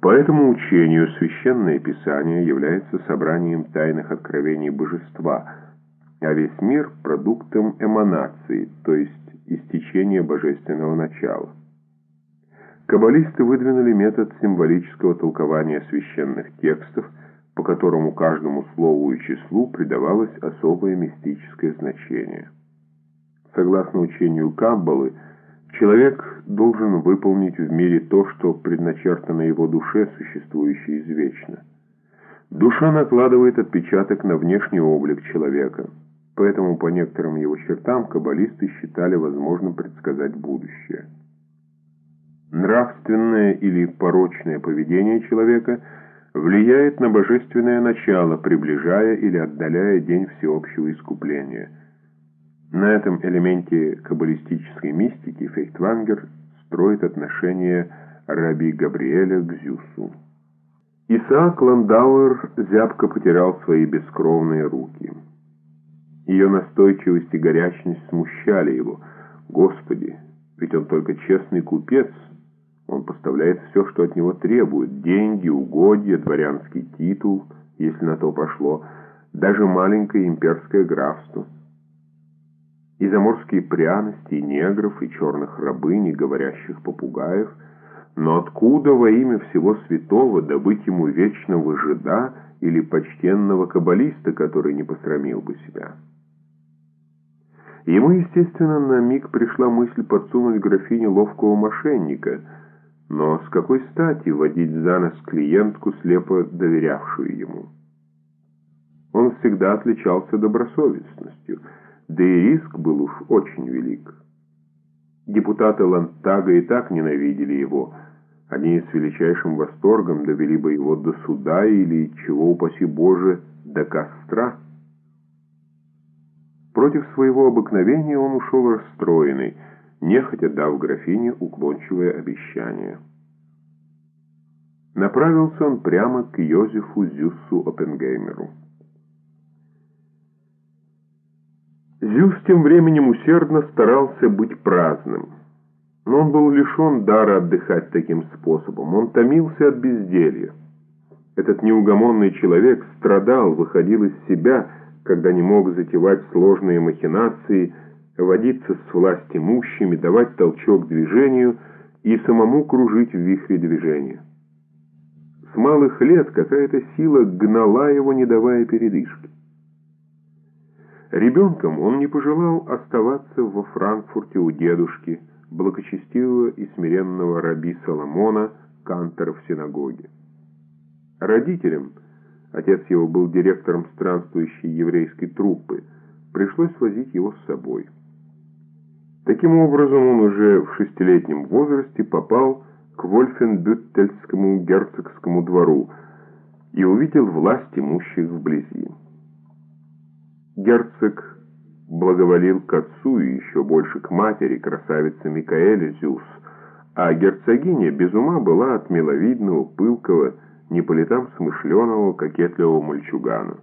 По этому учению Священное Писание является собранием тайных откровений Божества, а весь мир – продуктом эманации, то есть истечения божественного начала. Каббалисты выдвинули метод символического толкования священных текстов, по которому каждому слову и числу придавалось особое мистическое значение. Согласно учению Каббалы, человек должен выполнить в мире то, что предначертано его душе, существующей извечно. Душа накладывает отпечаток на внешний облик человека, поэтому по некоторым его чертам каббалисты считали возможным предсказать будущее. Нравственное или порочное поведение человека влияет на божественное начало, приближая или отдаляя день всеобщего искупления. На этом элементе каббалистической мистики Фейхтвангер строит отношение раби Габриэля к Зюсу. Исаак Ландауэр зябко потерял свои бескровные руки. Ее настойчивость и горячность смущали его. Господи, ведь он только честный купец – он поставляет все, что от него требуют: деньги, угодья, дворянский титул, если на то пошло, даже маленькое имперское графство. И заморские пряности, и негров, и черных рабынь, и говорящих попугаев. Но откуда во имя всего святого добыть ему вечного жида или почтенного каббалиста, который не посрамил бы себя? Ему, естественно, на миг пришла мысль подсунуть графине ловкого мошенника – но с какой стати водить за нос клиентку, слепо доверявшую ему? Он всегда отличался добросовестностью, да и риск был уж очень велик. Депутаты Лантага и так ненавидели его. Они с величайшим восторгом довели бы его до суда или, чего упаси Боже, до костра. Против своего обыкновения он ушел расстроенный – нехотя дав графине уклончивое обещание. Направился он прямо к Йозефу Зюссу Оппенгеймеру. Зюс тем временем усердно старался быть праздным. Но он был лишен дара отдыхать таким способом. Он томился от безделья. Этот неугомонный человек страдал, выходил из себя, когда не мог затевать сложные махинации – водиться с властимущими, давать толчок движению и самому кружить в вихре движения. С малых лет какая-то сила гнала его, не давая передышки. Ребенком он не пожелал оставаться во Франкфурте у дедушки, благочестивого и смиренного раби Соломона, кантора в синагоге. Родителям, отец его был директором странствующей еврейской труппы, пришлось возить его с собой. Таким образом, он уже в шестилетнем возрасте попал к Вольфенбюттельскому герцогскому двору и увидел власть имущих вблизи. Герцог благоволил к отцу и еще больше к матери, красавице Микаэле Зюс, а герцогиня без ума была от миловидного, пылкого, не по летам смышленого, кокетливого мальчугана.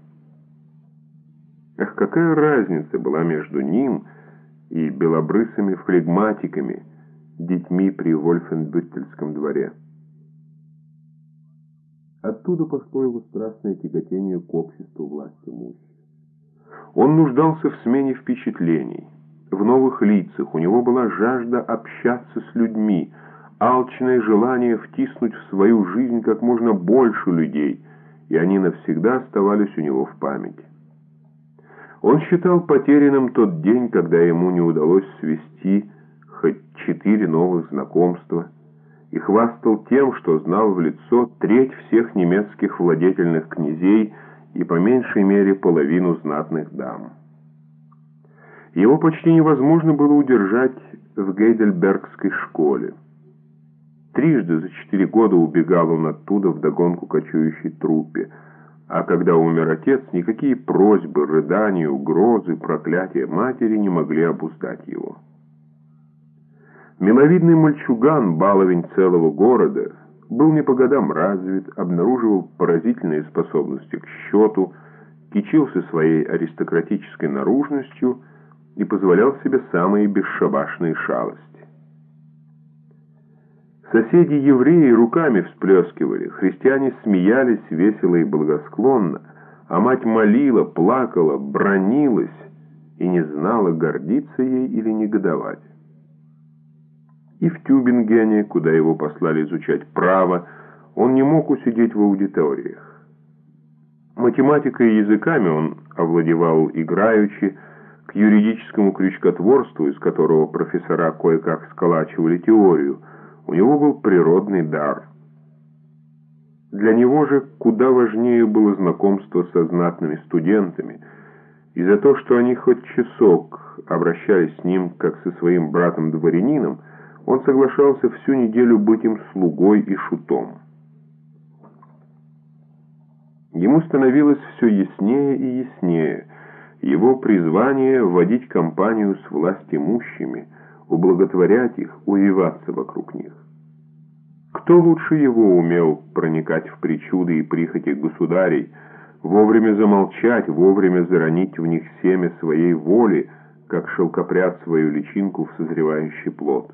Ах, какая разница была между ним и белобрысыми флегматиками, детьми при Вольфенбюттельском дворе. Оттуда пошло его страстное тяготение к обществу власти имущих. Он нуждался в смене впечатлений, в новых лицах, у него была жажда общаться с людьми, алчное желание втиснуть в свою жизнь как можно больше людей, и они навсегда оставались у него в памяти. Он считал потерянным тот день, когда ему не удалось свести хоть четыре новых знакомства, и хвастал тем, что знал в лицо треть всех немецких владетельных князей и по меньшей мере половину знатных дам. Его почти невозможно было удержать в Гейдельбергской школе. Трижды за четыре года убегал он оттуда в догонку кочующей труппе – а когда умер отец, никакие просьбы, рыдания, угрозы, проклятия матери не могли обуздать его. Миловидный мальчуган, баловень целого города, был не по годам развит, обнаруживал поразительные способности к счету, кичился своей аристократической наружностью и позволял себе самые бесшабашные шалости. Соседи-евреи руками всплескивали, христиане смеялись весело и благосклонно, а мать молила, плакала, бронилась и не знала, гордиться ей или негодовать. И в Тюбингене, куда его послали изучать право, он не мог усидеть в аудиториях. Математикой и языками он овладевал играючи, к юридическому крючкотворству, из которого профессора кое-как сколачивали теорию, у него был природный дар. Для него же куда важнее было знакомство со знатными студентами, и за то, что они хоть часок обращались с ним, как со своим братом-дворянином, он соглашался всю неделю быть им слугой и шутом. Ему становилось все яснее и яснее. Его призвание — вводить компанию с властимущими, ублаготворять их, увиваться вокруг них. Кто лучше его умел проникать в причуды и прихоти государей, вовремя замолчать, вовремя заронить в них семя своей воли, как шелкопряд свою личинку в созревающий плод?